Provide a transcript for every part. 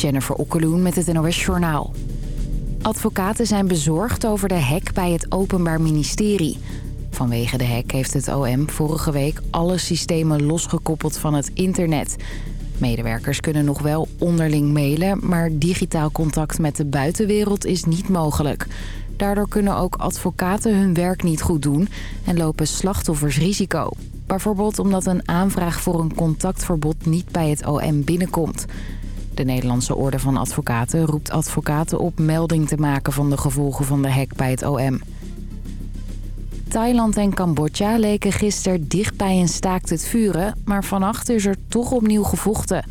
Jennifer Okkeloen met het NOS Journaal. Advocaten zijn bezorgd over de hack bij het Openbaar Ministerie. Vanwege de hack heeft het OM vorige week alle systemen losgekoppeld van het internet. Medewerkers kunnen nog wel onderling mailen... maar digitaal contact met de buitenwereld is niet mogelijk. Daardoor kunnen ook advocaten hun werk niet goed doen... en lopen slachtoffers risico. Bijvoorbeeld omdat een aanvraag voor een contactverbod niet bij het OM binnenkomt... De Nederlandse Orde van Advocaten roept advocaten op melding te maken van de gevolgen van de hack bij het OM. Thailand en Cambodja leken gisteren dicht bij een staakt het vuren, maar vannacht is er toch opnieuw gevochten.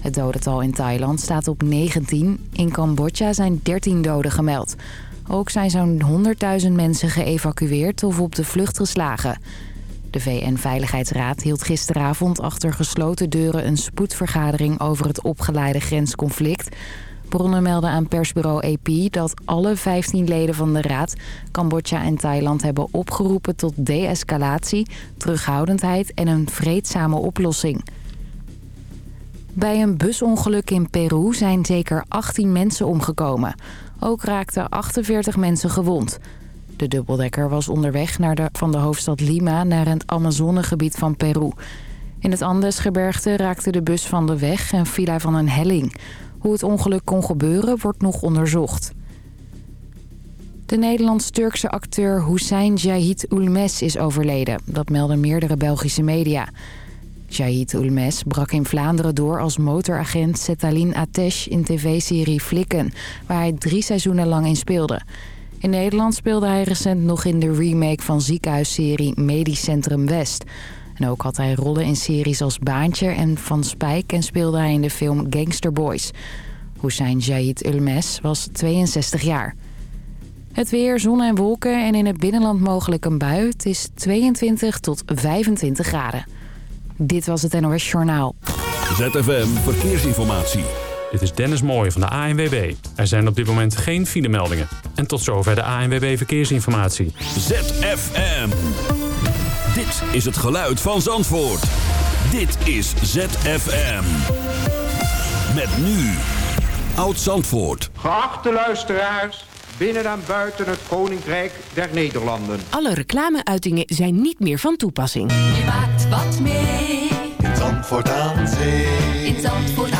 Het dodental in Thailand staat op 19. In Cambodja zijn 13 doden gemeld. Ook zijn zo'n 100.000 mensen geëvacueerd of op de vlucht geslagen. De VN-veiligheidsraad hield gisteravond achter gesloten deuren een spoedvergadering over het opgeleide grensconflict. Bronnen melden aan persbureau AP dat alle 15 leden van de raad Cambodja en Thailand hebben opgeroepen tot de-escalatie, terughoudendheid en een vreedzame oplossing. Bij een busongeluk in Peru zijn zeker 18 mensen omgekomen. Ook raakten 48 mensen gewond. De dubbeldekker was onderweg naar de, van de hoofdstad Lima naar het Amazonegebied van Peru. In het Andesgebergte raakte de bus van de weg en viel hij van een helling. Hoe het ongeluk kon gebeuren wordt nog onderzocht. De Nederlands-Turkse acteur Hussein Jahid Ulmes is overleden. Dat melden meerdere Belgische media. Jahid Ulmes brak in Vlaanderen door als motoragent Setalin Atesh in tv-serie Flikken... waar hij drie seizoenen lang in speelde... In Nederland speelde hij recent nog in de remake van ziekenhuisserie Medisch Centrum West. En ook had hij rollen in series als Baantje en Van Spijk... en speelde hij in de film Gangster Boys. Hussein Jahid Ulmes was 62 jaar. Het weer, zon en wolken en in het binnenland mogelijk een bui. Het is 22 tot 25 graden. Dit was het NOS Journaal. ZFM Verkeersinformatie. Dit is Dennis Mooij van de ANWB. Er zijn op dit moment geen filemeldingen. En tot zover de ANWB Verkeersinformatie. ZFM. Dit is het geluid van Zandvoort. Dit is ZFM. Met nu. Oud Zandvoort. Geachte luisteraars, binnen en buiten het Koninkrijk der Nederlanden. Alle reclameuitingen zijn niet meer van toepassing. Je maakt wat mee. In Zandvoort aan Zee. In Zandvoort aan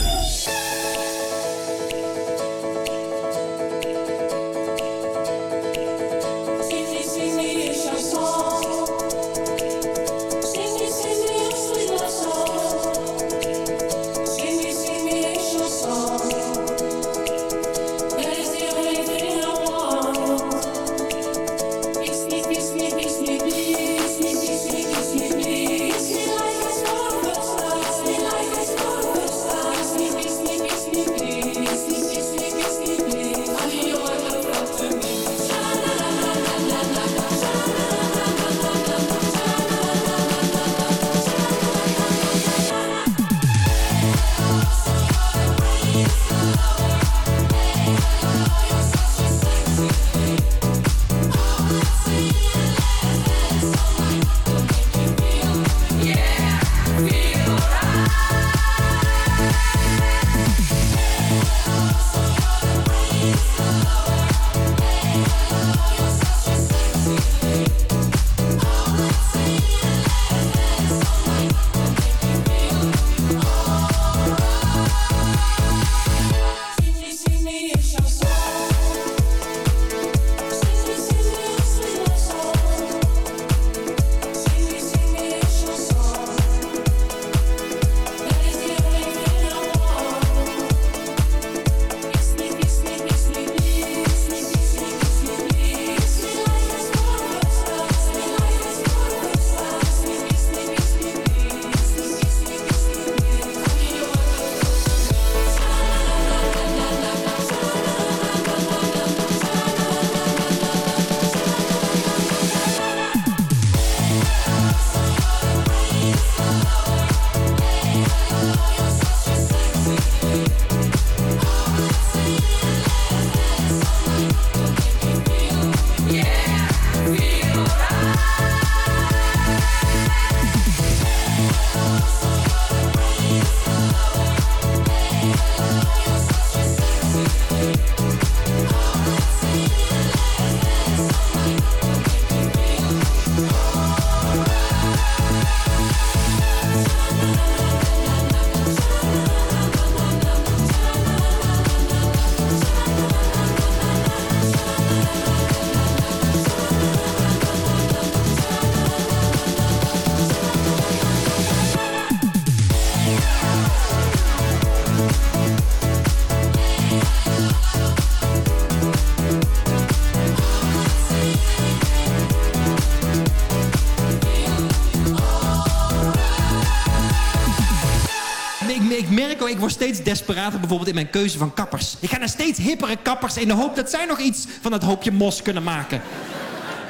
Steeds desperater bijvoorbeeld in mijn keuze van kappers. Ik ga naar steeds hippere kappers in de hoop dat zij nog iets van dat hoopje mos kunnen maken.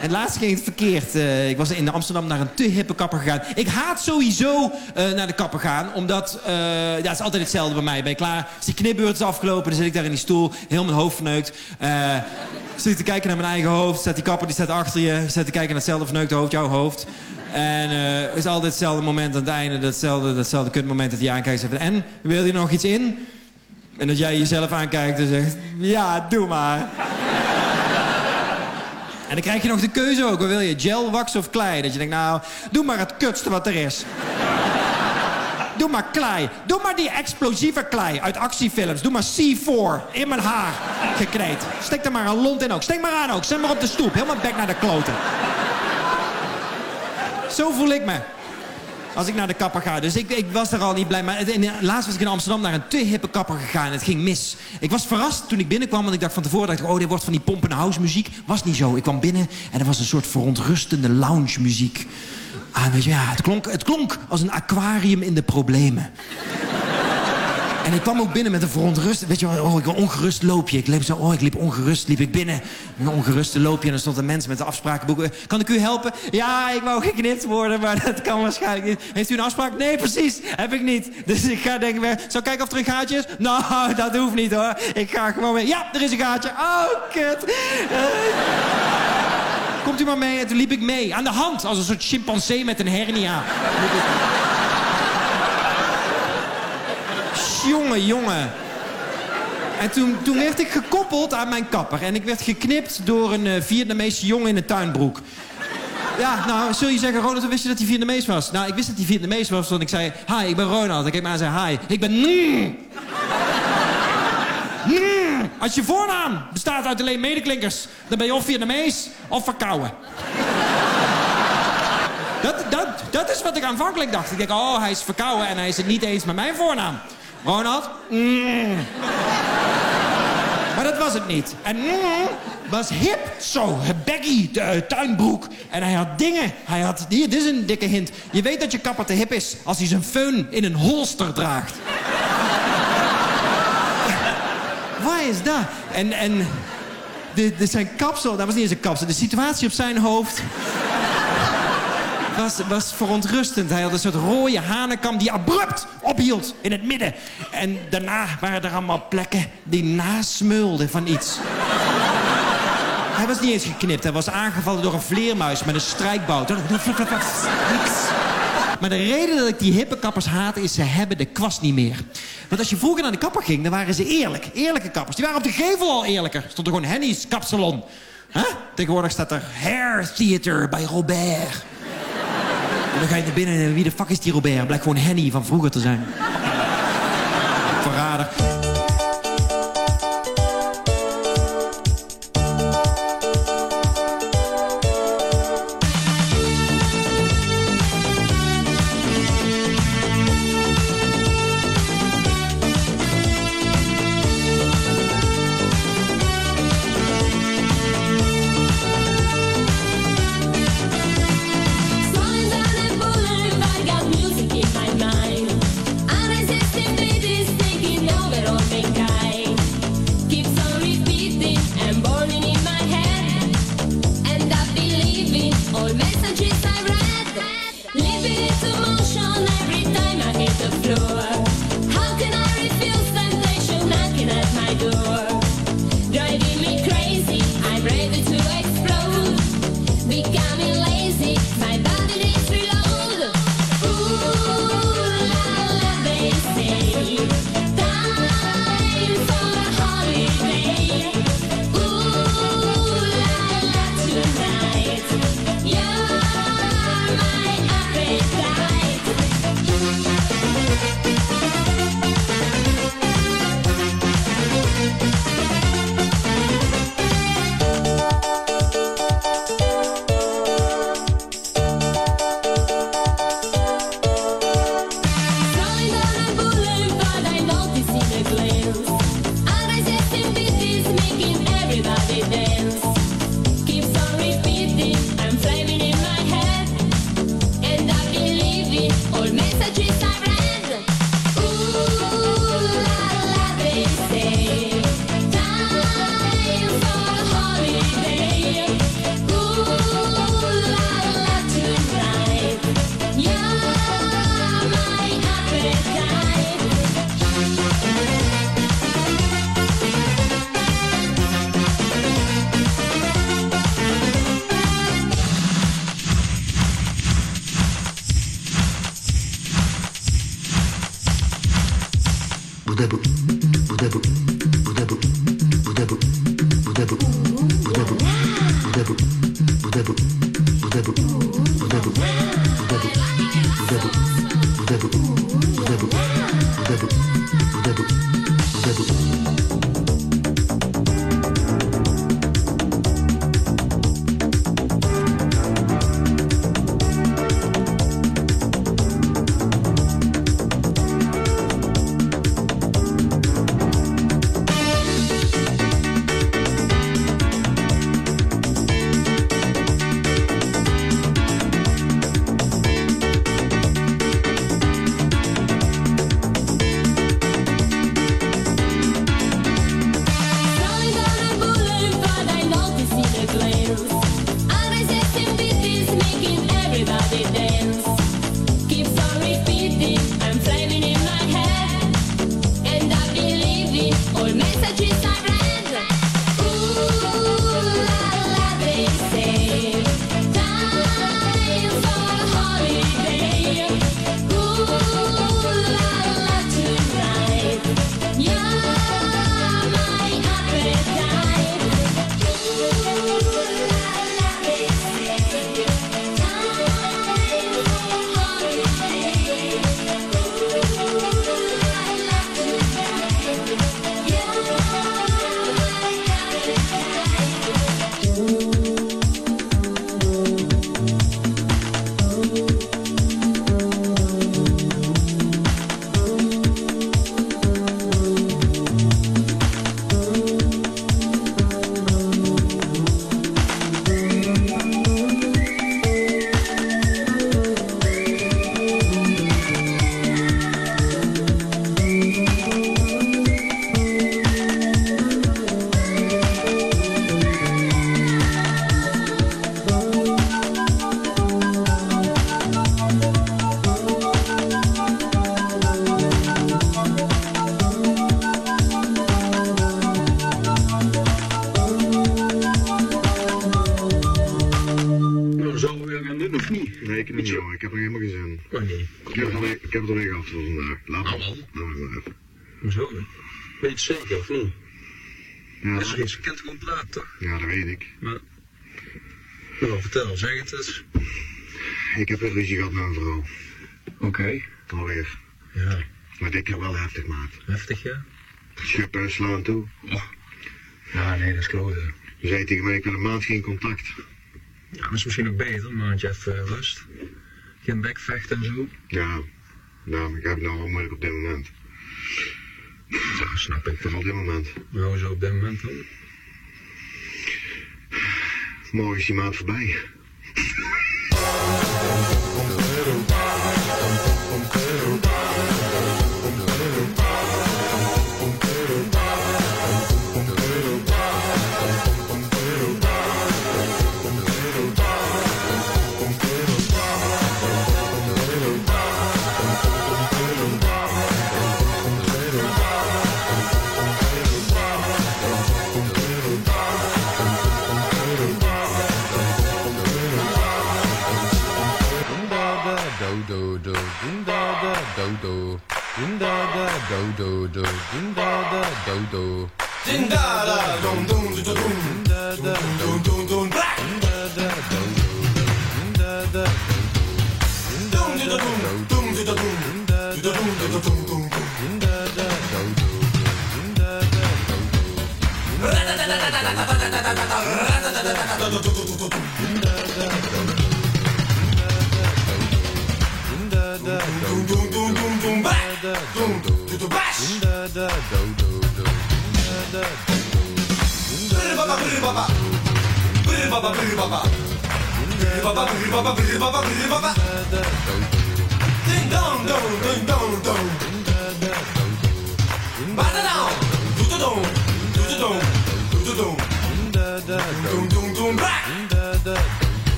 En laatst ging het verkeerd. Uh, ik was in Amsterdam naar een te hippe kapper gegaan. Ik haat sowieso uh, naar de kapper gaan. Omdat, uh, ja, het is altijd hetzelfde bij mij. Ben je klaar? Is die knipbeurt is afgelopen. Dan zit ik daar in die stoel. Heel mijn hoofd verneukt. zit te kijken naar mijn eigen hoofd. Staat die kapper die staat achter je. Zit te kijken naar hetzelfde verneukt hoofd. Jouw hoofd. En het is altijd hetzelfde moment aan het einde. Datzelfde, datzelfde kutmoment dat hij aankijkt. Zegt, en, wil je nog iets in? En dat jij jezelf aankijkt en zegt... Ja, doe maar. En dan krijg je nog de keuze ook. Wat wil je? Gel, wax of klei? Dat je denkt, nou, doe maar het kutste wat er is. Doe maar klei. Doe maar die explosieve klei uit actiefilms. Doe maar C4 in mijn haar gekneed. Stek er maar een lont in ook. Steek maar aan ook. Zet maar op de stoep. Helemaal bek naar de kloten. Zo voel ik me. Als ik naar de kapper ga. Dus ik, ik was er al niet blij. Maar laatst was ik in Amsterdam naar een te hippe kapper gegaan. Het ging mis. Ik was verrast toen ik binnenkwam. Want ik dacht van tevoren, dacht oh, dit wordt van die pompen house muziek. Was niet zo. Ik kwam binnen en er was een soort verontrustende lounge muziek. Ah, weet je, ja, het klonk, het klonk als een aquarium in de problemen. En ik kwam ook binnen met een verontrust. Weet je wel, oh, ik een ongerust loopje. Ik liep zo, oh, ik liep ongerust, liep ik binnen. Een ongeruste loopje en er stond een mens met de afsprakenboeken. Kan ik u helpen? Ja, ik wou geknipt worden, maar dat kan waarschijnlijk niet. Heeft u een afspraak? Nee, precies, heb ik niet. Dus ik ga denken, weer, zou kijken of er een gaatje is? Nou, dat hoeft niet hoor. Ik ga gewoon weer, ja, er is een gaatje. Oh, kut. Komt u maar mee? En toen liep ik mee. Aan de hand, als een soort chimpansee met een hernia. Jongen, jongen. En toen, toen werd ik gekoppeld aan mijn kapper. En ik werd geknipt door een uh, Vietnamese jongen in een tuinbroek. Ja, nou, zul je zeggen, Ronald, wist je dat hij Vietnamees was? Nou, ik wist dat hij Vietnamees was, want ik zei... Hi, ik ben Ronald. Ik keek me aan en zei, hi. Ik ben... Als je voornaam bestaat uit alleen medeklinkers... dan ben je of Vietnamees of verkouden. dat, dat, dat is wat ik aanvankelijk dacht. Ik denk, oh, hij is verkouden en hij is het niet eens met mijn voornaam. Ronald? Mm. Maar dat was het niet. En mm, was hip, zo, baggy, de, uh, tuinbroek. En hij had dingen. Hij had, hier, dit is een dikke hint. Je weet dat je kapper te hip is als hij zijn föhn in een holster draagt. Waar is dat? En, en de, zijn kapsel, dat was niet eens een kapsel. De situatie op zijn hoofd was, was verontrustend. Hij had een soort rode hanenkam die abrupt ophield in het midden. En daarna waren er allemaal plekken die nasmeulden van iets. Hij was niet eens geknipt. Hij was aangevallen door een vleermuis met een strijkbout. Maar de reden dat ik die hippe kappers haat is... ze hebben de kwast niet meer. Want als je vroeger naar de kapper ging, dan waren ze eerlijk. Eerlijke kappers. Die waren op de gevel al eerlijker. Stond er gewoon Henny's kapsalon. Huh? Tegenwoordig staat er Hair Theater bij Robert. Dan ga je naar binnen en wie de fuck is die Robert? Blijkt gewoon Henny van vroeger te zijn. Verrader. Zeker, of niet? Ja, is iets, je kent gewoon praten, toch? Ja, dat weet ik. Maar, nou, vertel, zeg het eens. Ik heb een ruzie gehad met mijn vrouw. Oké. Okay. Alweer. Ja. Maar dit keer wel heftig, maat. Heftig, ja? Schuppen en slaan toe. Oh. Ja, nee, dat is kloten. Je zei tegen mij, ik wil een maand geen contact. Ja, dat is misschien ook beter, een maandje even uh, rust. Geen bekvechten en zo. Ja, nou, ik heb het nou wel moeilijk op dit moment. Ja, snap ik. Van op dit moment. Nou, zo op dit moment dan? Morgen is die maand voorbij.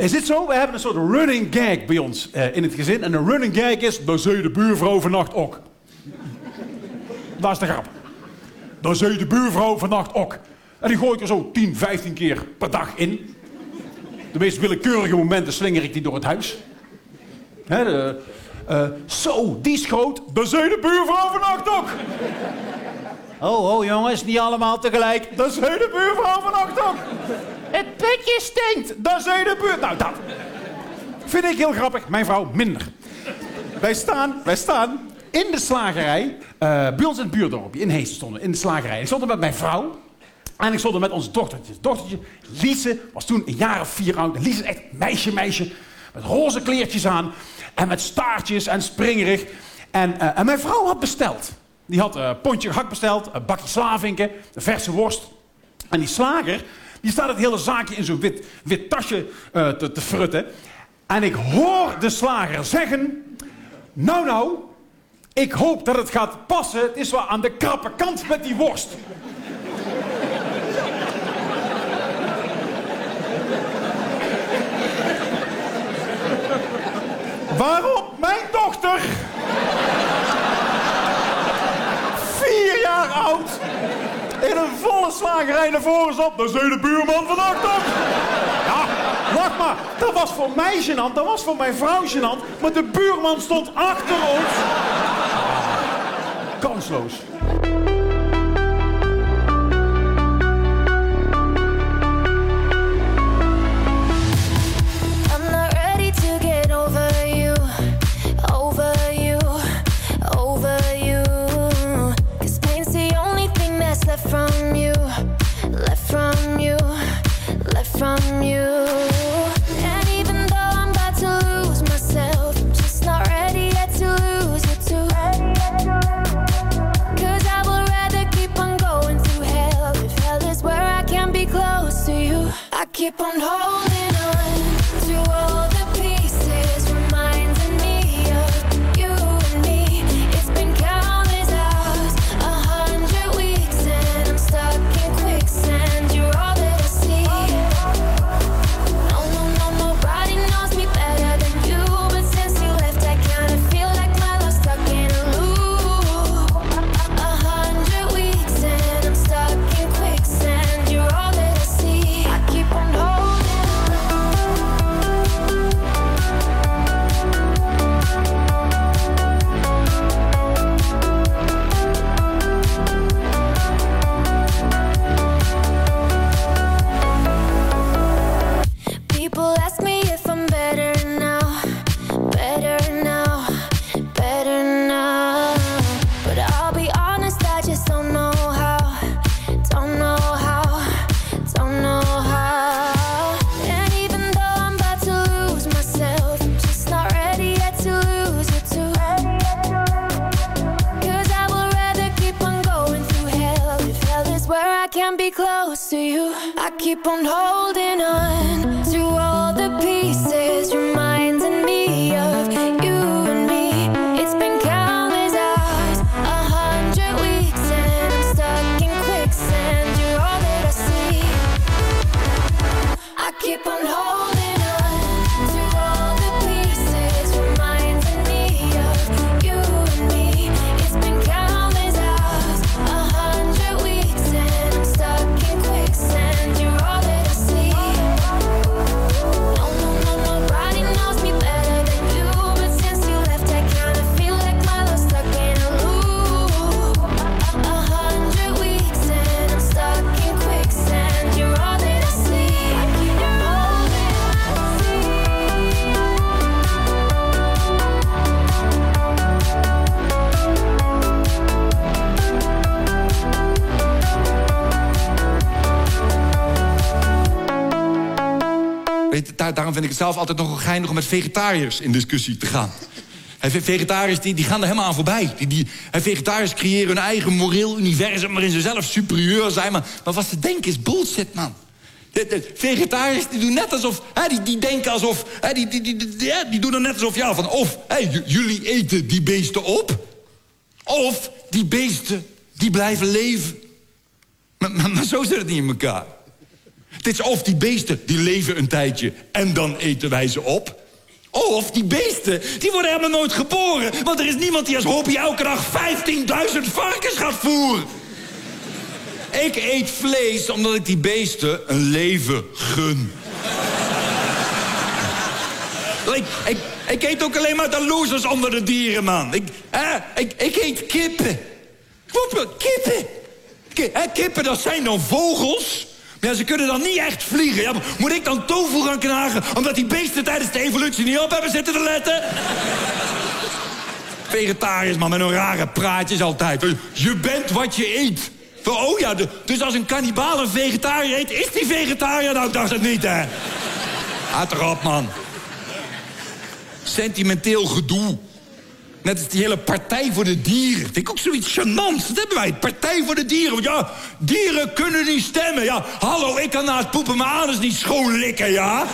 Is dit zo? We hebben een soort running gag bij ons eh, in het gezin. En een running gag is, dan zei de buurvrouw vannacht ook. Dat is de grap. Dan zei de buurvrouw vannacht ook. En die gooi ik er zo 10, 15 keer per dag in. De meest willekeurige momenten slinger ik die door het huis. Hè, de, eh, zo, die is groot. Dan zei de buurvrouw vannacht ook. Oh, oh jongens, niet allemaal tegelijk. Dan zei de buurvrouw vannacht ook. Het putje stinkt. Dan zei de buur... Nou, dat. Vind ik heel grappig. Mijn vrouw minder. Wij staan, wij staan in de slagerij. eh, bij ons in het buurdorpje, in Heesen stonden in de slagerij. Ik stond er met mijn vrouw. En ik stond er met onze dochtertje. Dochtertje, Liese, was toen een jaar of vier oud. En Liese is echt meisje, meisje. Met roze kleertjes aan. En met staartjes en springerig. En, eh, en mijn vrouw had besteld. Die had een pontje gehakt besteld, een bakje slavinken, een verse worst. En die slager, die staat het hele zaakje in zo'n wit, wit tasje eh, te, te frutten. En ik hoor de slager zeggen... Nou, nou, ik hoop dat het gaat passen. Het is wel aan de krappe kant met die worst. Waarop mijn dochter... Vier jaar oud... In een volle slagerij naar voren zat. Dan zei de buurman vannacht op. Ja, wacht maar. Dat was voor mij gênant. Dat was voor mijn vrouw gênant. Maar de buurman stond achter ons. Kansloos. From you. Vind ik het zelf altijd nog geinig om met vegetariërs in discussie te gaan. Vegetariërs die, die gaan er helemaal aan voorbij. Die, die, vegetariërs creëren hun eigen moreel universum... waarin ze zelf superieur zijn. Maar, wat ze denken is bullshit, man. De, vegetariërs die doen net alsof... Hè, die, die denken alsof... Hè, die, die, die, die, doen er net alsof... Ja, van of jullie eten die beesten op... of die beesten die blijven leven. Maar, maar, maar zo zit het niet in elkaar. Het is of die beesten, die leven een tijdje en dan eten wij ze op. Of die beesten, die worden helemaal nooit geboren. Want er is niemand die als hobby elke dag 15.000 varkens gaat voeren. Ik eet vlees omdat ik die beesten een leven gun. ik, ik, ik eet ook alleen maar de losers onder de dieren, man. Ik, hè, ik, ik eet kippen. Kippen. Ki- hè, kippen, dat zijn dan vogels. Ja, ze kunnen dan niet echt vliegen. Ja, moet ik dan tofu gaan knagen... omdat die beesten tijdens de evolutie niet op hebben zitten te letten? Vegetariërs, man, met een rare praatjes altijd. Je bent wat je eet. Oh ja, dus als een kannibaal een vegetariër eet... is die vegetariër? Nou, ik dacht het niet, hè. Houd erop, man. Sentimenteel gedoe. Net als die hele Partij voor de Dieren. Vind ik ook zoiets gênants. Dat hebben wij, Partij voor de Dieren. Want ja, dieren kunnen niet stemmen. Ja, hallo, ik kan na het poepen mijn anus niet schoon likken, ja?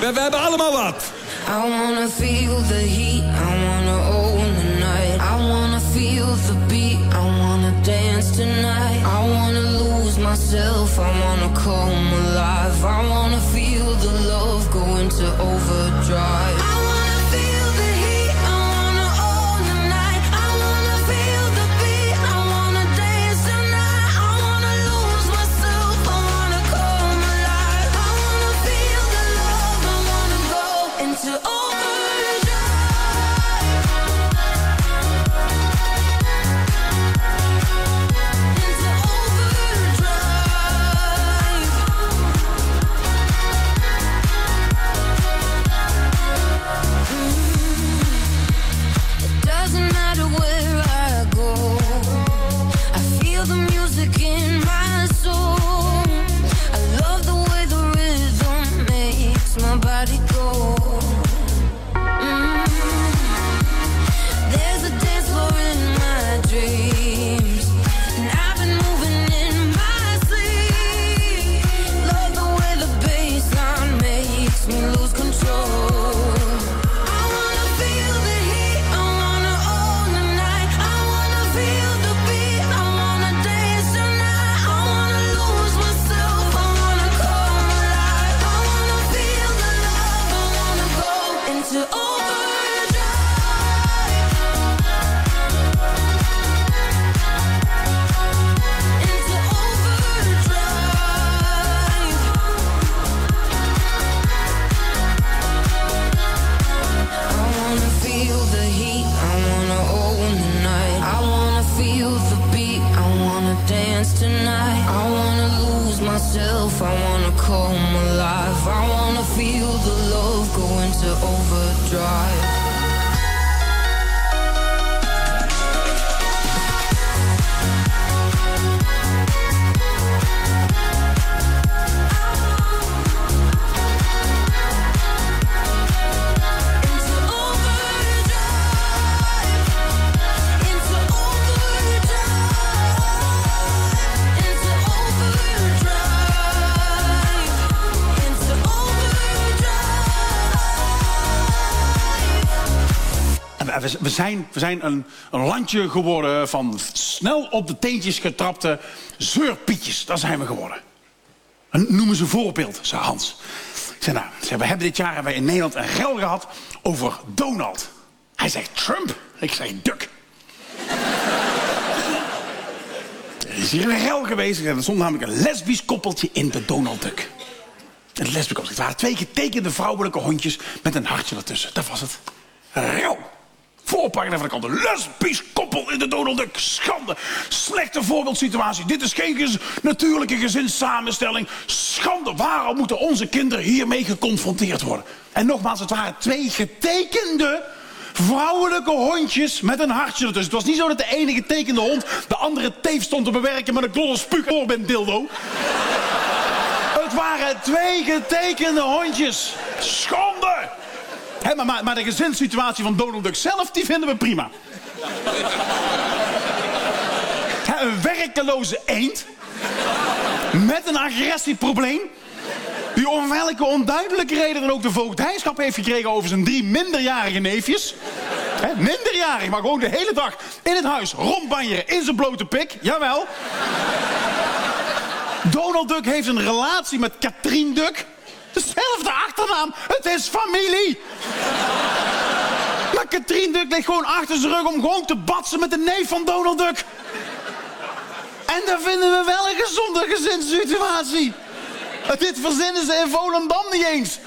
we, we hebben allemaal wat. I wanna feel the heat, I wanna own the night. I wanna feel the beat, I wanna dance tonight. I wanna lose myself, I wanna come alive. I wanna feel the love go into overdrive. Myself, I wanna we- We, zijn, we zijn een, landje geworden van snel op de teentjes getrapte zeurpietjes. Dat zijn we geworden. En noem eens een voorbeeld, zei Hans. Ik zei, nou, zei, we hebben dit jaar in Nederland een rel gehad over Donald. Hij zegt Trump. Ik zeg Duck. Er is hier een rel geweest. Er stond namelijk een lesbisch koppeltje in de Donald Duck. Koppeltje. Het waren twee getekende vrouwelijke hondjes met een hartje ertussen. Dat was het. Rel. Voorpagina van de kant. Lesbisch koppel in de Donald Duck. Schande. Slechte voorbeeldsituatie. Dit is geen natuurlijke gezinssamenstelling. Schande. Waarom moeten onze kinderen hiermee geconfronteerd worden? En nogmaals, het waren twee getekende vrouwelijke hondjes met een hartje ertussen. Het was niet zo dat de ene getekende hond de andere teef stond te bewerken met een klolle spuug ben dildo. Het waren twee getekende hondjes. Schande! Maar, maar, de gezinssituatie van Donald Duck zelf, die vinden we prima. Een werkeloze eend. Met een agressieprobleem. Die om welke onduidelijke reden dan ook de voogdijschap heeft gekregen over zijn drie minderjarige neefjes. Minderjarig, maar gewoon de hele dag in het huis rondbanjeren in zijn blote pik. Jawel. Donald Duck heeft een relatie met Katrien Duck. Dezelfde achternaam. Het is familie. Maar Katrien Duck ligt gewoon achter zijn rug om gewoon te batsen met de neef van Donald Duck. En dat vinden we wel een gezonde gezinssituatie. Dit verzinnen ze in Volendam niet eens.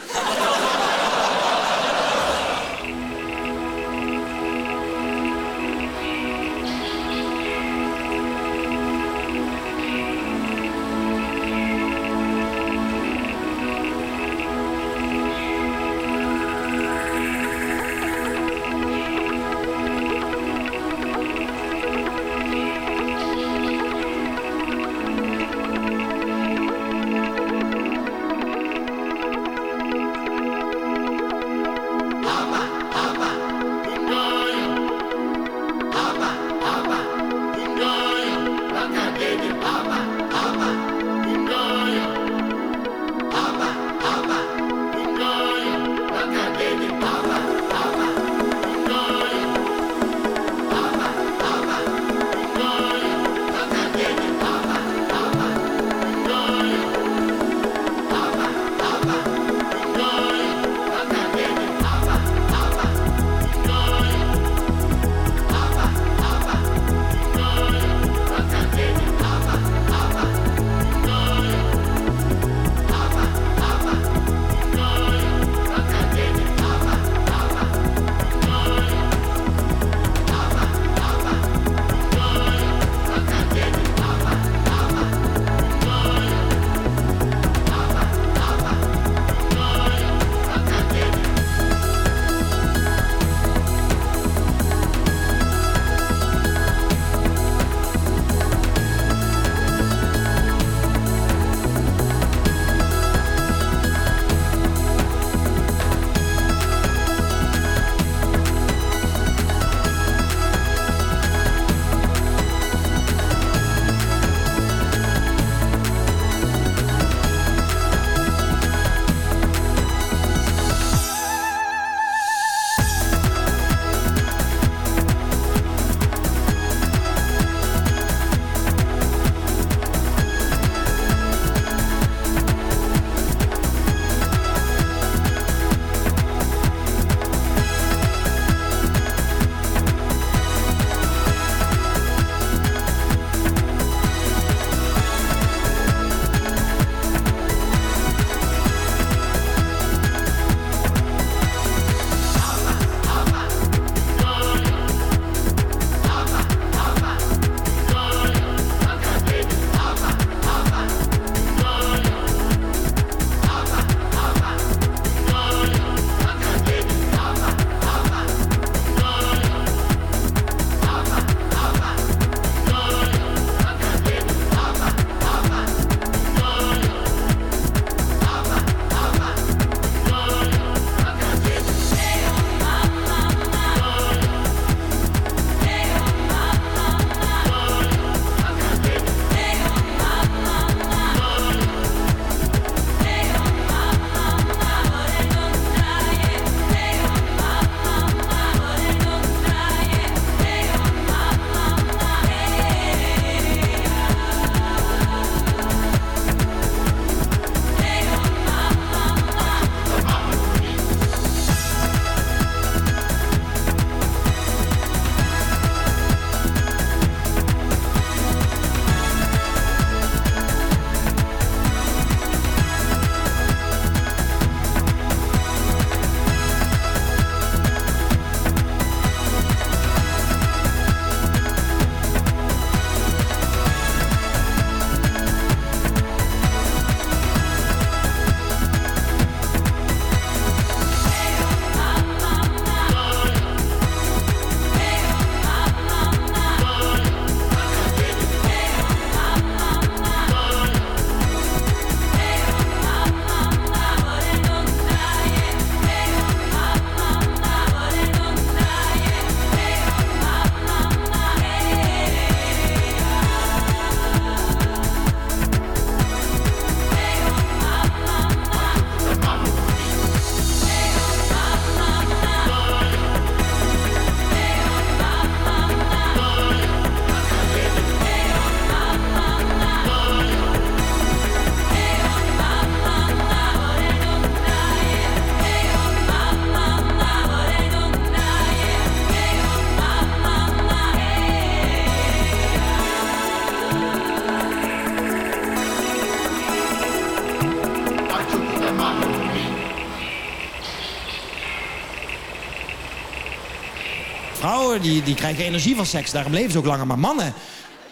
Vrouwen die, die krijgen energie van seks. Daarom leven ze ook langer. Maar mannen,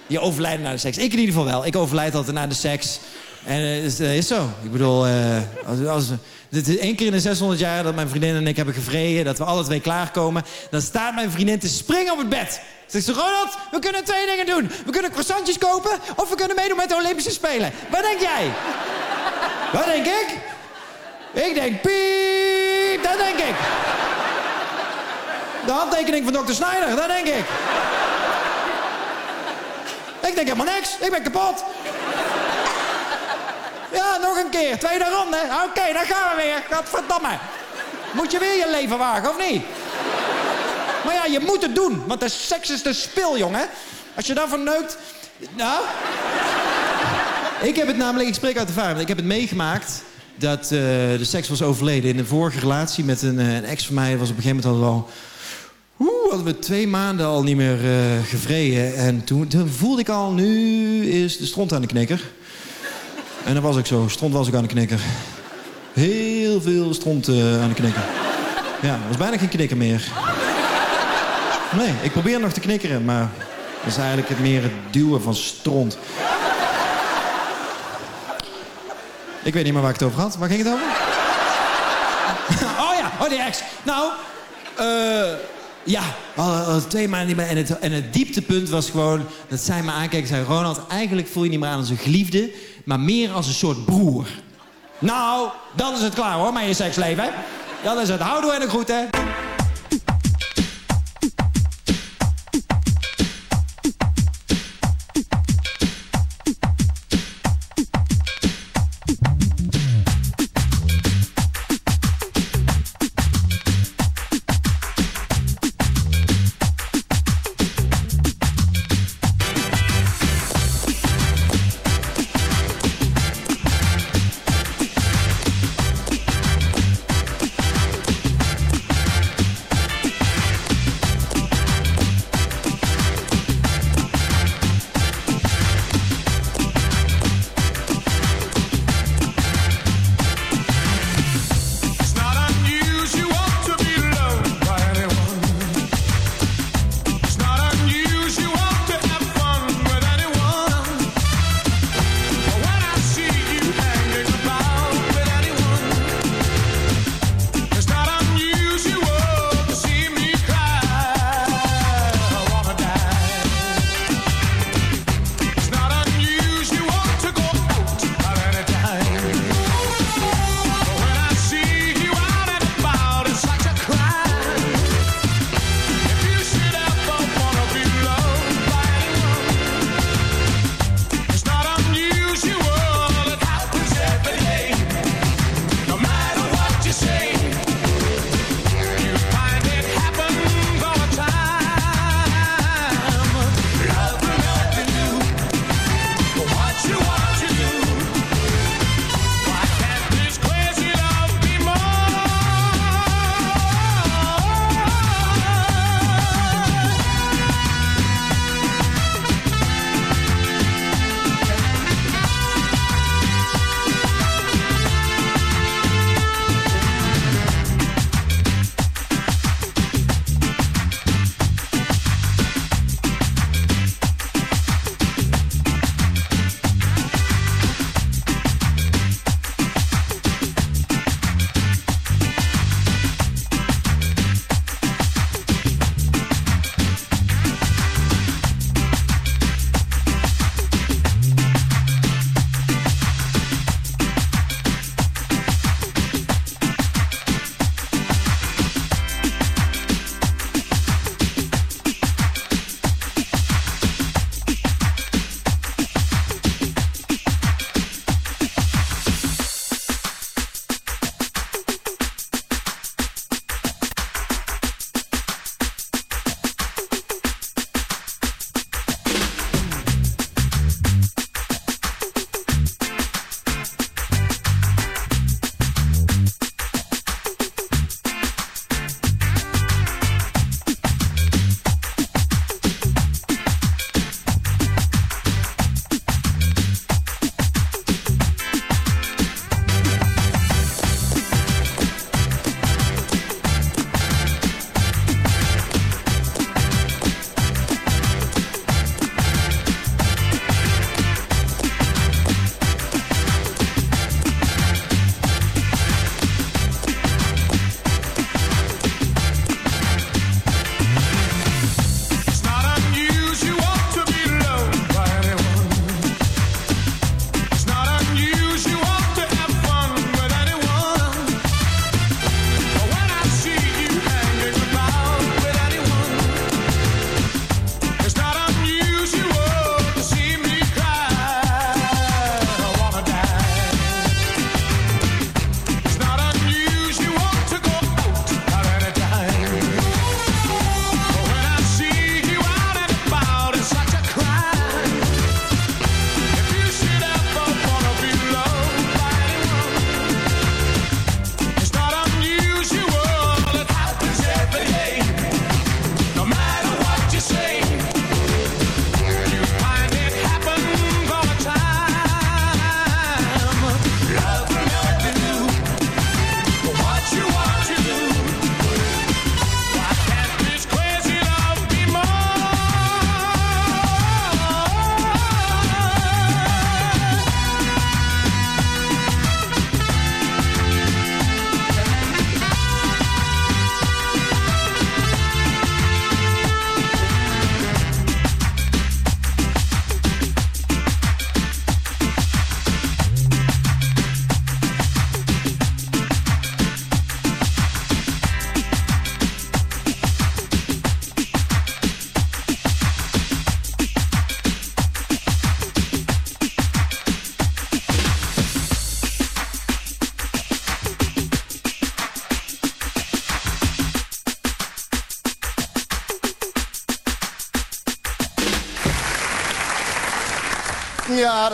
die overlijden na de seks. Ik in ieder geval wel. Ik overlijd altijd na de seks. En het is, eh, is zo. Ik bedoel, eh, als, als, dit is één keer in de 600 jaar dat mijn vriendin en ik hebben gevreden... dat we alle twee klaarkomen. Dan staat mijn vriendin te springen op het bed. Zegt ze, Ronald, we kunnen twee dingen doen. We kunnen croissantjes kopen of we kunnen meedoen met de Olympische Spelen. Wat denk jij? Wat denk ik? Ik denk piep, dat denk ik. De handtekening van dokter Snyder, dat denk ik. Ik denk helemaal niks. Ik ben kapot. Ja, nog een keer. Tweede ronde. Oké, dan gaan we weer. Godverdamme. Moet je weer je leven wagen, of niet? Maar ja, je moet het doen. Want de seks is de spil, jongen. Als je daarvan neukt... Nou... Ik heb het namelijk... Ik spreek uit de ervaring. Ik heb het meegemaakt dat eh, de seks was overleden. In een vorige relatie met een, eh, een ex van mij... was op een gegeven moment al... Oeh, hadden we twee maanden al niet meer eh, gevreden. En toen, toen voelde ik al, nu is de stront aan de knikker. En dat was ik zo. Stront was ik aan de knikker. Heel veel stront eh, aan de knikker. Ja, er was bijna geen knikker meer. Nee, ik probeer nog te knikkeren, maar dat is eigenlijk het meer het duwen van stront. Ik weet niet meer waar ik het over had. Waar ging het over? oh ja, oh die ex. Nou, eh... ja, al twee maanden niet meer. En het, en dieptepunt was gewoon dat zij me aankeek en zei... Ronald, eigenlijk voel je niet meer aan als een geliefde... maar meer als een soort broer. Nou, dan is het klaar hoor, met je seksleven. Dan is het houdoe en de groeten.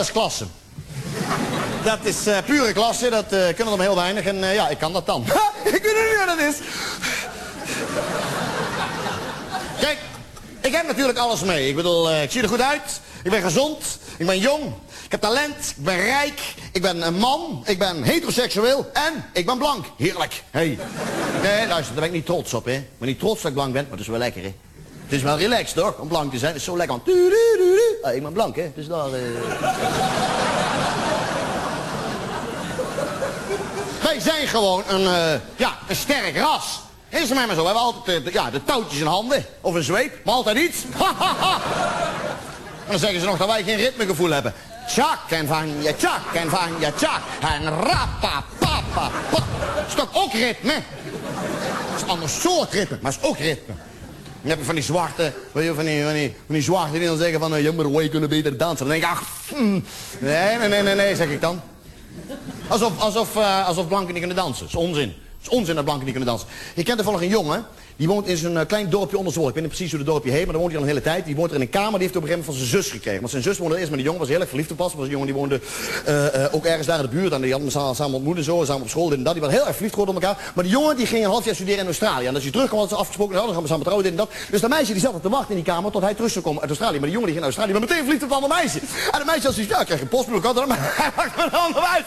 Is klasse. Dat is eh, pure klasse, dat eh, kunnen er heel weinig. En eh, ja, ik kan dat dan. Ha, ik weet niet wat dat is. Kijk, ik heb natuurlijk alles mee. Ik bedoel, ik zie er goed uit. Ik ben gezond. Ik ben jong. Ik heb talent. Ik ben rijk. Ik ben een man. Ik ben heteroseksueel. En ik ben blank. Heerlijk. Hey. Nee, luister, daar ben ik niet trots op, hè. Ik ben niet trots dat ik blank ben, maar het is wel lekker, hè. Het is wel relaxed, toch, om blank te zijn. Het is zo lekker. Ah, ik ben blank, hè. Dus daar... eh. Wij zijn gewoon een, eh, ja, een sterk ras. Is het mij maar zo. We hebben altijd eh, de, ja, de touwtjes in handen. Of een zweep. Maar altijd iets. en dan zeggen ze nog dat wij geen ritmegevoel hebben. Tjak en van je tjak en van je tjak. En rappa papa pap. Dat is toch ook ritme? Dat is een ander soort ritme, maar het is ook ritme. Dan heb je van die zwarte, je, van die, van die, van die zwarte die dan zeggen van... eh, Ja, maar wij kunnen beter dansen. Dan denk ik, ach, hmm. nee, nee, nee, nee, nee, zeg ik dan. Alsof, alsof, eh, alsof blanken niet kunnen dansen. Is onzin. Het is onzin dat blanken niet kunnen dansen. Je kent toevallig een jongen, die woont in zo'n eh, klein dorpje onder Zwolle. Ik weet niet precies hoe het dorpje heet, maar daar woont hij al een hele tijd. Die woont er in een kamer, die heeft op een gegeven moment van zijn zus gekregen. Want zijn zus woonde eerst met een jongen, was heel erg verliefd op pas. was een jongen die woonde eh, eh, ook ergens daar in de buurt. En die hadden elkaar samen ontmoet en zo, samen op school, dit en dat. Die waren heel erg verliefd geworden op elkaar. Maar die jongen die ging een half jaar studeren in Australië. En als hij terugkwam, hadden ze afgesproken, nou, dan gaan we samen trouwen, dit en dat. Dus dat meisje die zat op te wachten in die kamer tot hij terug zou komen uit Australië. Maar die jongen die ging naar Australië, maar meteen verliefd op een ander meisje. En de meisje had zoiets, ja, ik krijg een postbroek, had maar hij maakt een uit.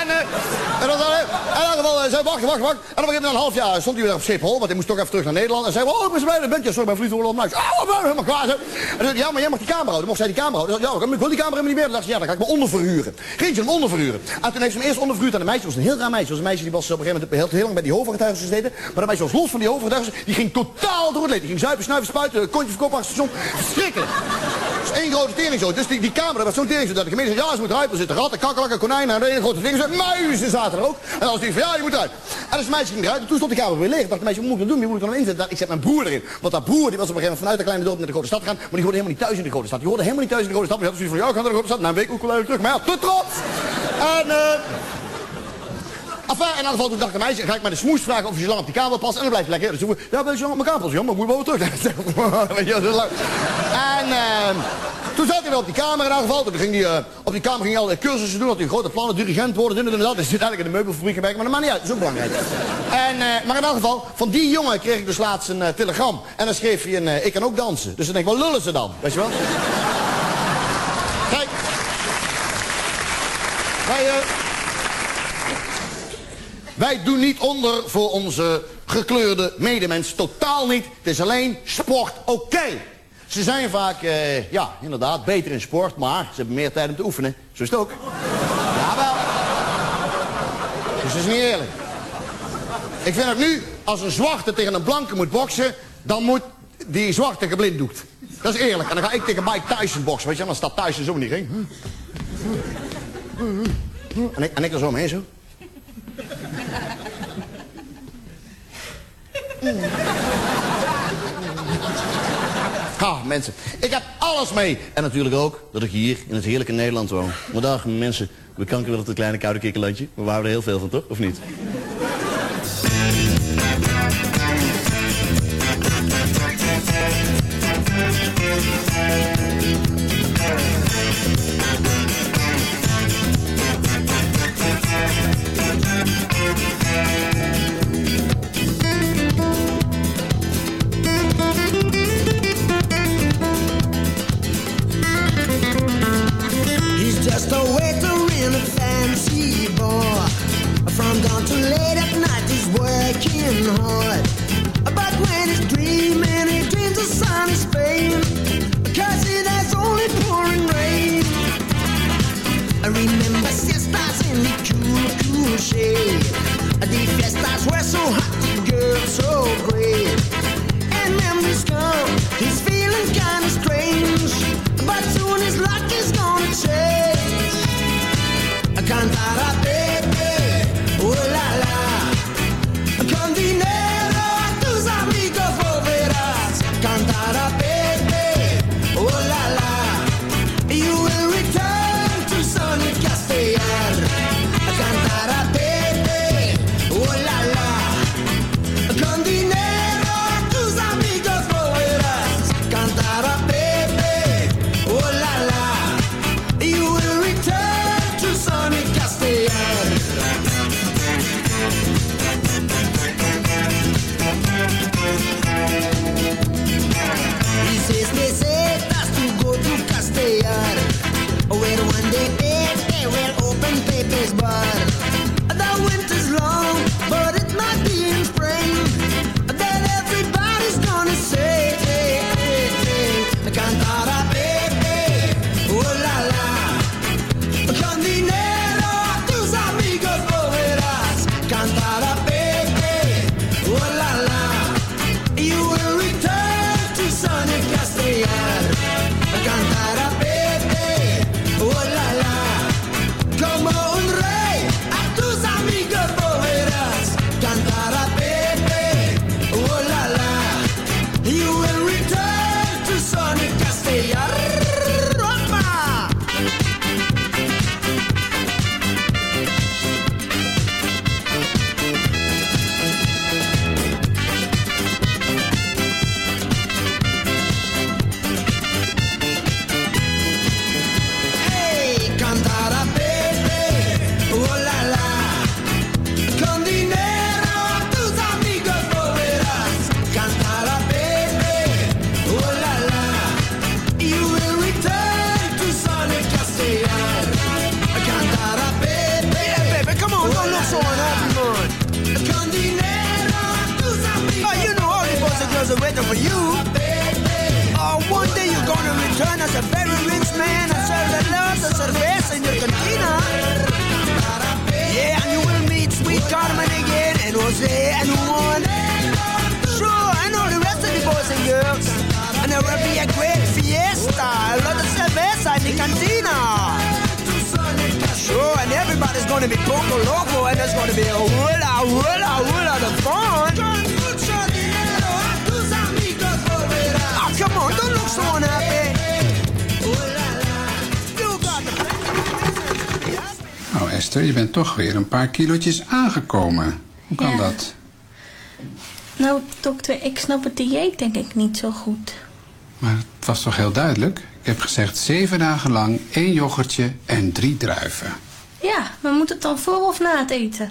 En, eh, en dan in geval, zei, wacht, wacht, wacht. En gegeven moment, een half jaar, stond hij weer op Schiphol, want hij moest toch even naar Nederland. En zei, oh, ik ben zo blij dat je bent. Ja, sorry, mijn geworden op muis. Oh, ik ben helemaal klaar. Zo. En zei, ja, maar jij mag die kamer houden. Dan mocht zij die kamer houden. Ja, ik wil die kamer helemaal niet meer. Dacht ze, ja, dan ga ik me onderverhuren. Ging ze hem onderverhuren. En toen heeft ze hem eerst onderverhuurd aan een meisje. Was een heel raar meisje. Was een meisje die was op een gegeven moment heel, lang bij die hoofdgetuigen gezeten. Maar dat meisje was los van die hoofdgetuigen. Die ging totaal door het leed. Die ging zuipen, snuiven, spuiten, kontje verkopen achter station. Verschrikkelijk. Dat is één grote teringzooi. Dus die, die kamer, dat was zo'n teringzooi. Dat de gemeente zei, ja, ze moet eruit. Er zitten ratten, kakkelakken, konijnen en een grote teringzooi. Muizen zaten er ook. En was die van, ja, je moet eruit. En het meisje ging eruit. En toen stond die kamer weer leeg. Ik dacht, de meisje, moet ik dan doen? Ik zet mijn broer erin. Want dat broer, die was op een gegeven moment vanuit de kleine dorp naar de grote stad gegaan. Maar die hoorde helemaal niet thuis in de grote stad. Die hoorde helemaal niet thuis in de grote stad. Die had zoiets van, ja, ik ga naar de grote stad. Na een week ook terug. Maar ja, te trots. En, eh... Enfin, in ieder geval, toen dacht ik, meisje, ga ik maar de smoes vragen of je lang op die kamer past. En dan blijft het lekker. Dus ja, weet je lang op elkaar passen? Ja, maar moet je wel terug. En, eh... Toen zat hij weer op die kamer in geval. Toen ging hij, eh, op die kamer ging hij allerlei cursussen doen. Had hij grote plannen, dirigent worden, dit en dat. Hij zit eigenlijk in de meubelfabriek gewerkt, maar dat maakt niet uit. Dat is ook belangrijk. En, eh, maar in ieder geval, van die jongen kreeg ik dus laatst een eh, telegram. En dan schreef hij een, ik kan ook dansen. Dus dan denk ik, wat lullen ze dan? Weet je wel? Kijk. Wij doen niet onder voor onze gekleurde medemens. Totaal niet. Het is alleen sport oké. Ze zijn vaak, eh, ja, inderdaad, beter in sport, maar ze hebben meer tijd om te oefenen. Zo is het ook. Jawel. Dus dat is niet eerlijk. Ik vind ook nu, als een zwarte tegen een blanke moet boksen, dan moet die zwarte geblinddoekt. Dat is eerlijk. En dan ga ik tegen Mike Tyson boksen, weet je, dan staat Tyson zo niet heen. En ik, en ik er zo omheen zo. Ha, mensen. Ik heb alles mee. En natuurlijk ook dat ik hier in het heerlijke Nederland woon. Maar dag, mensen. We kanken wel op het kleine koude kikkerlandje. Maar we houden er heel veel van, toch? Of niet? From dawn to late at night, he's working hard. But when he's dreaming, he dreams of sunny Spain. Cause it has only pouring rain. I remember siestas in the cool, cool shade. The fiestas were so hot, the girls so great. And memories come, he's feeling kinda strange. But soon his luck is gonna change. Cantar a paar kilootjes aangekomen. Hoe kan Ja. dat? Nou, dokter, ik snap het dieet denk ik niet zo goed. Maar het was toch heel duidelijk? Ik heb gezegd zeven dagen lang één yoghurtje en drie druiven. Ja, maar moet het dan voor of na het eten?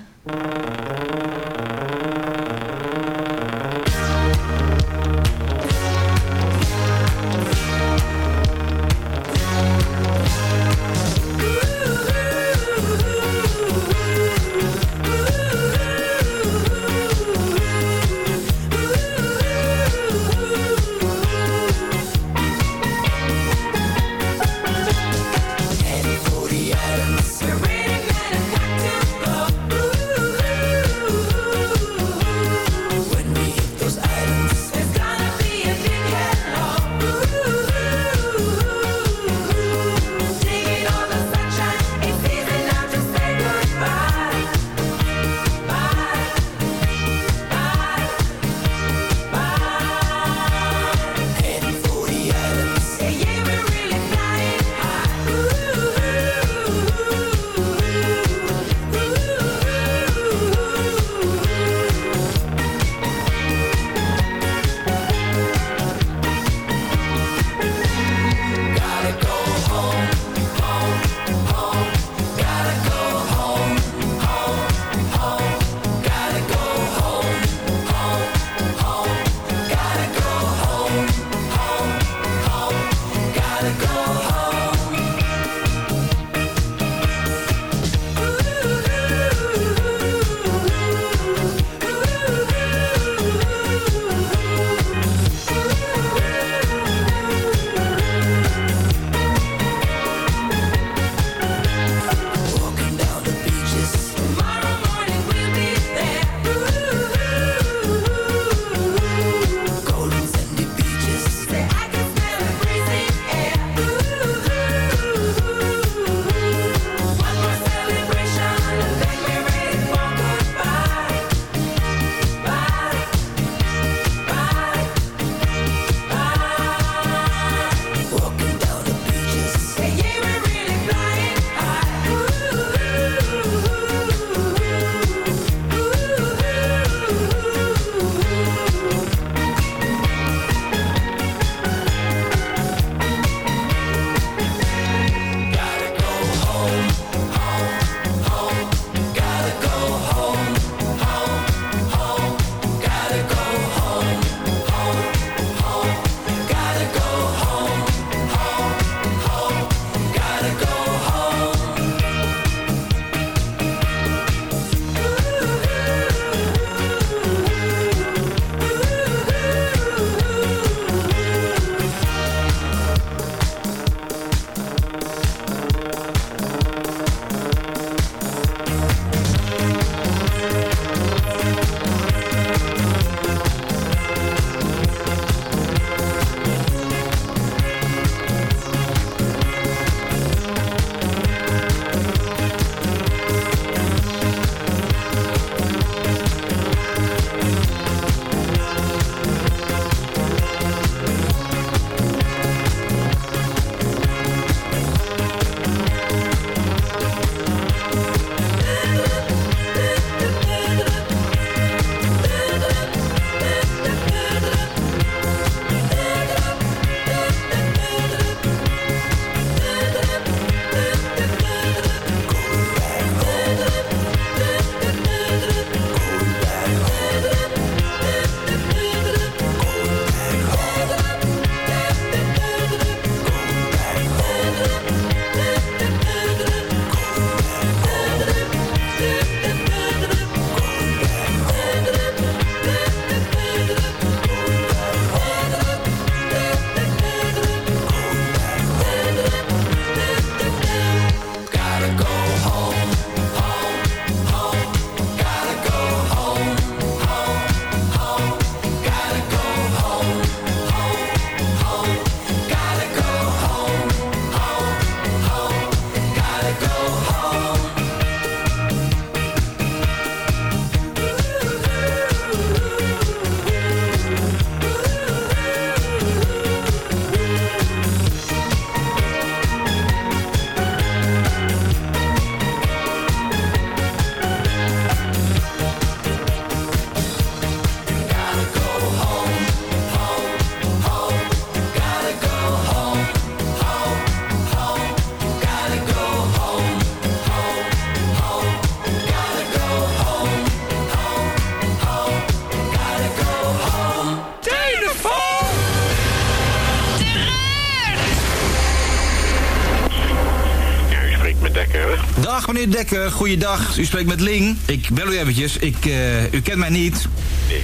Dekker, goeiedag. U spreekt met Ling. Ik bel u eventjes. Ik, eh, u kent mij niet.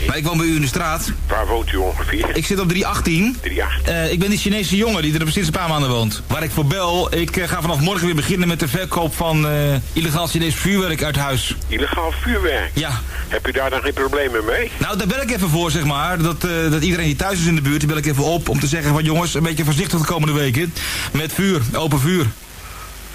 Maar ik woon bij u in de straat. Waar woont u ongeveer? Ik zit op 318. 318. Eh, ik ben die Chinese jongen die er sinds een paar maanden woont. Waar ik voor bel, ik eh, ga vanaf morgen weer beginnen met de verkoop van illegaal Chinees vuurwerk uit huis. Illegaal vuurwerk? Ja. Heb u daar dan geen problemen mee? Nou, daar bel ik even voor, zeg maar. Dat, dat iedereen die thuis is in de buurt, die bel ik even op om te zeggen van jongens, een beetje voorzichtig de komende weken. Met vuur, open vuur.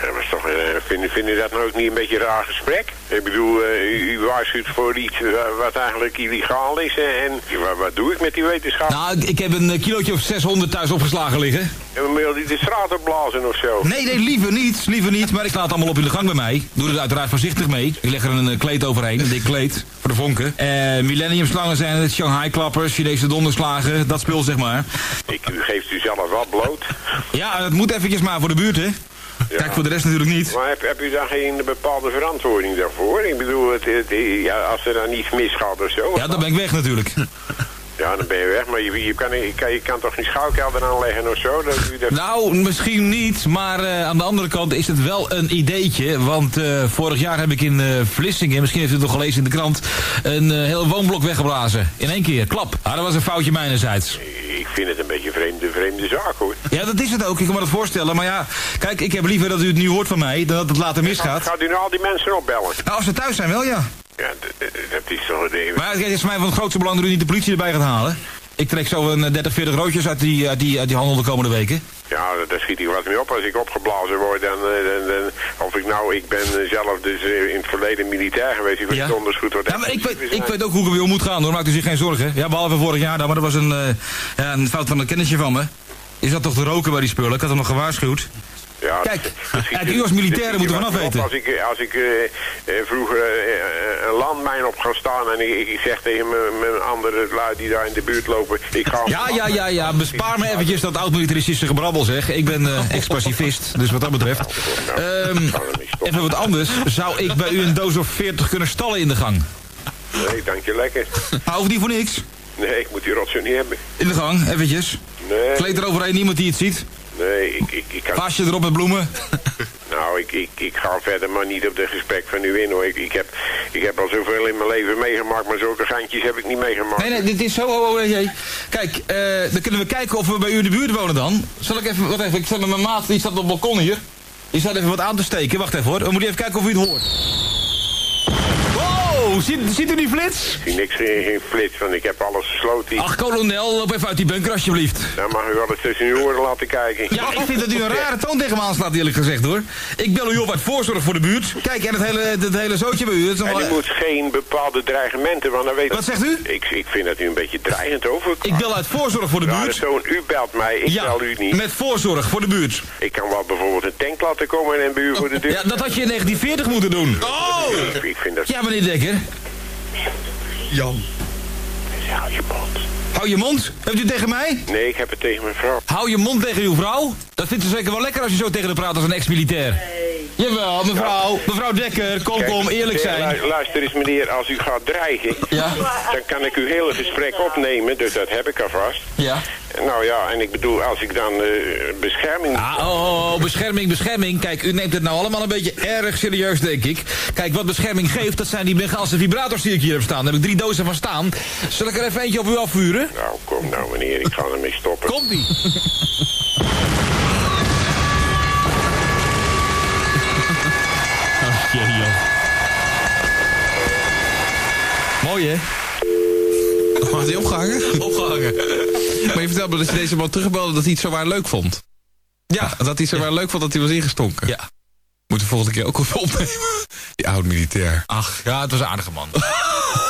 Ja, maar is toch, eh, vinden, vinden dat nou ook niet een beetje een raar gesprek? Ik bedoel, eh, u, waarschuwt voor iets eh, wat eigenlijk illegaal is. en wat, wat doe ik met die wetenschap? Nou, ik- ik heb een eh, kilootje of 600 thuis opgeslagen liggen. En wil die de straat opblazen of zo? Nee, nee, liever niet, liever niet. Maar ik laat het allemaal op in de gang bij mij. Doe er uiteraard voorzichtig mee. Ik leg er een kleed overheen, een dik kleed, voor de vonken. Eh millenniumslangen zijn het, Shanghai-klappers, Chinese donderslagen, dat spul zeg maar. Ik, u geeft u zelf wat bloot. Ja, het moet eventjes maar voor de buurt, hè. Kijk, voor de rest natuurlijk niet. Maar heb, heb u daar geen bepaalde verantwoording daarvoor? Ik bedoel, het, het- ja, als er dan iets misgaat of zo. Ja, dan ben ik weg natuurlijk. Ja, dan ben je weg. Maar je, je, kan, je, kan, je kan toch geen schouwkelder aanleggen of zo? Dat. Nou, misschien niet, maar eh, aan de andere kant is het wel een ideetje. Want eh, vorig jaar heb ik in eh, Vlissingen, misschien heeft u het nog gelezen in de krant, een heel woonblok weggeblazen. In één keer, klap. Ah, dat was een foutje mijnerzijds. Ik vind het een beetje een vreemde, vreemde zaak, hoor. Ja, dat is het ook. Ik kan me dat voorstellen. Maar ja, kijk, ik heb liever dat u het nu hoort van mij, dan dat het later misgaat. Gaat u nou al die mensen opbellen? Nou, als ze thuis zijn wel, ja. Ja, dat is toch een ding. Maar het is voor mij van het grootste belang dat u niet de politie erbij gaat halen. Ik trek zo een eh, 30, 40 roodjes uit die, uit die, uit die handel de komende weken. Ja, daar schiet ik wat mee op. Als ik opgeblazen word, dan, eh, dan, dan- Of ik nou, ik ben eh, zelf dus eh, in het verleden militair geweest. Ik weet Ja. donders goed wat Ja, maar ik weet, ik weet ook hoe ik om moet gaan hoor, maakt u zich geen zorgen. Ja, behalve vorig jaar dan, maar dat was een, eh, ja, een fout van een kennisje van me. Je zat toch te roken bij die spullen, ik had hem nog gewaarschuwd. Ja, Kijk, u als militair dat moet schiet je vanaf weten. Als ik, als ik eh, eh, vroeger eh, een landmijn op ga staan en ik, ik zeg tegen mijn- andere lui die daar in de buurt lopen, ik ga... Ja, ja, ja, ja, bespaar me eventjes dat oud-militaristische gebrabbel zeg. Ik ben ex-pacifist, dus wat dat betreft. Ehm, even wat anders. Zou ik bij u een doos of 40 kunnen stallen in de gang? Nee, dank je lekker. Hoeft niet voor niks. Nee, ik moet die rotzooi niet hebben. In de gang, eventjes. Nee. Kleed eroverheen, niemand die het ziet. Nee, ik, ik, ik kan... Vaasje erop met bloemen. Nou, ik, ik, ik ga verder maar niet op de gesprek van u in hoor. Ik, ik, heb, ik heb al zoveel in mijn leven meegemaakt, maar zulke geintjes heb ik niet meegemaakt. Nee, nee, dit is zo. Oh, oh, jee. Kijk, eh, dan kunnen we kijken of we bij u in de buurt wonen dan. Zal ik even, wat even, ik zet met mijn maat, die staat op het balkon hier. Die staat even wat aan te steken. Wacht even hoor, we moeten even kijken of u het hoort. Ziet, ziet u die flits? Ik zie niks, geen, geen flits, want ik heb alles gesloten. Ach, kolonel, loop even uit die bunker alsjeblieft. Dan mag u wel eens tussen uw oren laten kijken. Ja, ik vind dat u een rare toon tegen me aanslaat, eerlijk gezegd hoor. Ik bel u op uit voorzorg voor de buurt. Kijk, en het hele, het hele zootje bij u. Het is nog En wel- u moet geen bepaalde dreigementen, want dan weet Wat zegt u? Ik, ik vind dat u een beetje dreigend overkomt. Ik bel uit voorzorg voor de Rare buurt. zoon, u belt mij, ik Ja, bel u niet. met voorzorg voor de buurt. Ik kan wel bijvoorbeeld een tank laten komen en bij u voor de deur. Ja, dat had je in 1940 moeten doen. Oh! Ik, ik vind dat... Ja, meneer Dekker. Jan. Hou je mond. Hou je mond. Hebt u het tegen mij? Nee, ik heb het tegen mijn vrouw. Hou je mond tegen uw vrouw? Dat vindt ze zeker wel lekker als je zo tegen haar praat als een ex-militair. Jawel, mevrouw. Mevrouw Dekker, kom, kom, eerlijk Kijk, zijn. lu- Luister eens meneer, als u gaat dreigen, Ja. dan kan ik uw hele gesprek opnemen, dus dat heb ik alvast. Ja. Nou ja, en ik bedoel, als ik dan eh, bescherming... Ah, oh, oh, oh, bescherming, bescherming. Kijk, u neemt het nou allemaal een beetje erg serieus, denk ik. Kijk, wat bescherming geeft, dat zijn die Bengaalse vibrators die ik hier heb staan. Daar heb ik drie dozen van staan. Zal ik er even eentje op u afvuren? Nou, kom nou meneer, ik ga ermee stoppen. Komt-ie. Ach, jee, joh. Mooi, hè? Had hij opgehangen? Opgehangen. Maar je vertelde me dat je deze man terugbelde dat hij het zo waar leuk vond. Ja. Dat hij het zo waar leuk vond dat hij was ingestonken. Ja. Moet de volgende keer ook even opnemen. Die oud-militair. Ach, ja, het was een aardige man.